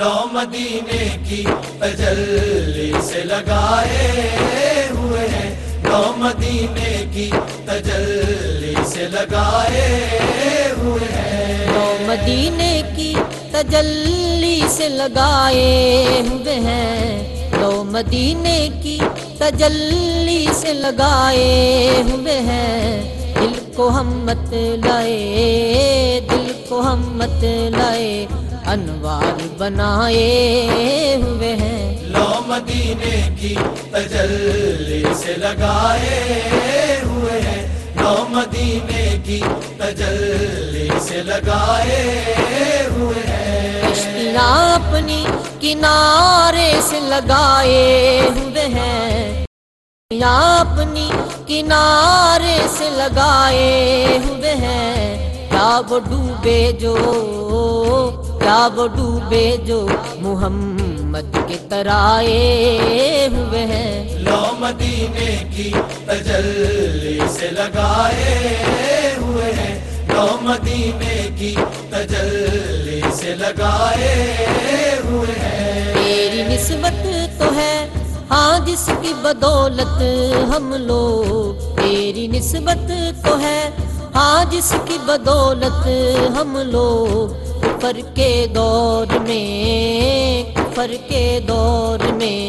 لو مدینے کی تجلی سے لگائے ہوئے ہیں۔ لو مدینے کی تجلی سے لگائے ہوئے ہیں۔ لو مدینے کی تجلی سے لگائے ہوئے ہیں۔ لو مدینے کی تجلی سے لگائے ہوئے ہیں۔ دل کو ہم مت لائے، دل کو ہم مت لائے۔ انوار بنائے ہوئے ہیں۔ لو مدینے کی تجلی سے لگائے ہوئے ہیں۔ لو مدینے کی تجلی سے لگائے ہوئے ہیں۔ کشتیاں اپنی کنارے سے لگائے ہوئے ہیں۔ اپنی کنارے سے لگائے ہوئے ہیں۔ کیا وہ ڈوبے جو کیا وہ ڈوبے جو محمد کے ترائے ہوئے ہیں۔ لو مدینے کی تجلی سے لگائے ہوئے ہیں۔ لو مدینے کی تجلی سے لگائے ہوئے ہیں۔ تیری نسبت تو ہے ہاں جس کی بدولت ہم لوگ۔ تیری نسبت تو ہے ہاں جس کی بدولت ہم لوگ۔ کفر کے دور میں کفر کے دور میں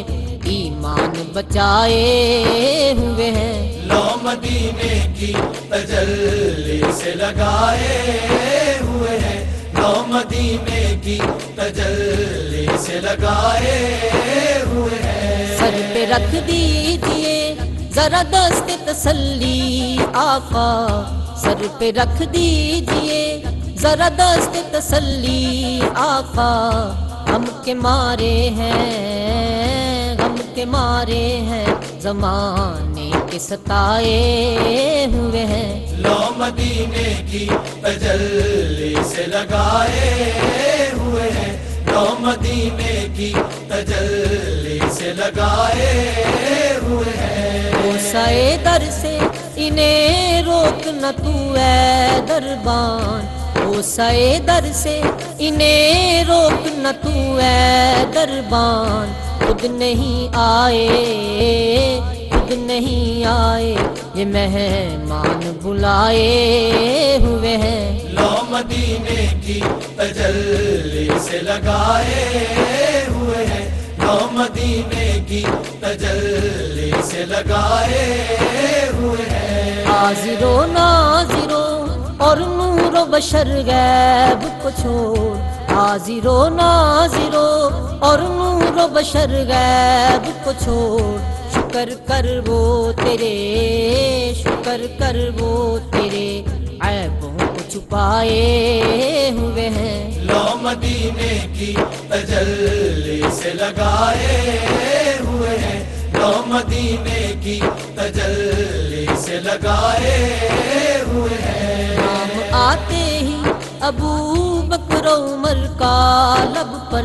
ایمان بچائے ہوئے ہیں۔ لو مدینے کی تجلی سے لگائے ہوئے ہیں۔ لو مدینے کی تجلی سے لگائے ہوئے ہیں۔ سر پہ رکھ دیجیے ذرا دست تسلی آقا۔ سر پہ رکھ دیجیے ذرا دست تسلی آقا ہم کے مارے ہیں ہم کے مارے ہیں زمانے کے ستائے ہوئے ہیں۔ لو مدینے کی تجلی سے لگائے ہوئے ہیں۔ لو مدینے کی تجلی سے لگائے ہوئے ہیں۔ سائے در سے انہیں روک نہ تو اے دربان سائے در سے انہیں روک نہ تو اے دربان خود نہیں آئے خود نہیں آئے یہ مہمان بلائے ہوئے ہیں۔ لو مدینے کی تجلی سے لگائے ہوئے ہیں۔ لو مدینے کی تجلی سے لگائے ہوئے ہیں۔ حاضر و و بشر غیب کو چھوڑ، حاضر و ناظرو اور نور و بشر غیب کو چھوڑ۔ شکر کر وہ تیرے، شکر کر وہ تیرے۔ عیبوں کو چھپائے ہوئے ہیں۔ لو مدینے کی تجلی سے لگائے ہوئے ہیں۔ لو مدینے کی تجلی سے لگائے ابو بکر عمر کا لب پر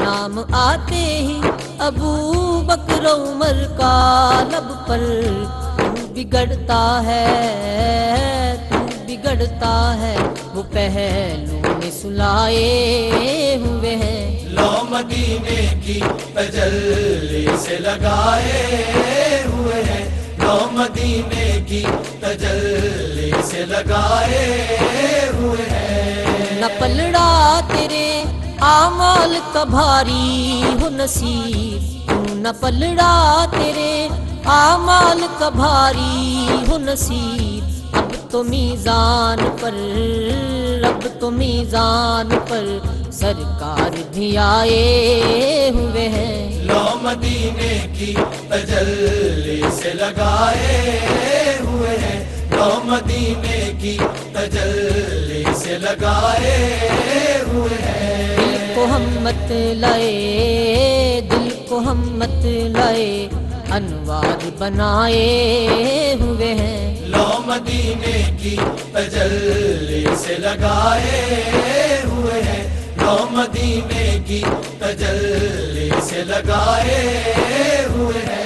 نام آتے ہی ابو بکر عمر کا لب پر تو بگڑتا ہے، تو بگڑتا ہے۔ وہ پہلو میں سلائے ہوئے ہیں۔ لو مدینے کی تجلی سے لگائے ہوئے ہیں۔ لو مدینے کی تجلی سے لگائے ہوئے ہیں۔ نہ پلڑا تیرے آمال کا بھاری ہو نصیب تو نہ پلڑا تیرے آمال کا بھاری ہو نصیب اب تو میزان پر اب تو میزان پر سرکار بھی آئے ہوئے ہیں لو مدینے کی تجلی سے لگائے ہوئے ہیں لو مدینے کی تجلی لگائے ہوئے ہیں۔ دل کو ہم مت لائے دل کو ہم مت لائے انوار بنائے ہوئے ہیں۔ لو مدینے کی تجلی سے لگائے ہوئے ہیں۔ لو مدینے کی تجلی سے لگائے ہوئے ہیں۔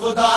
خدا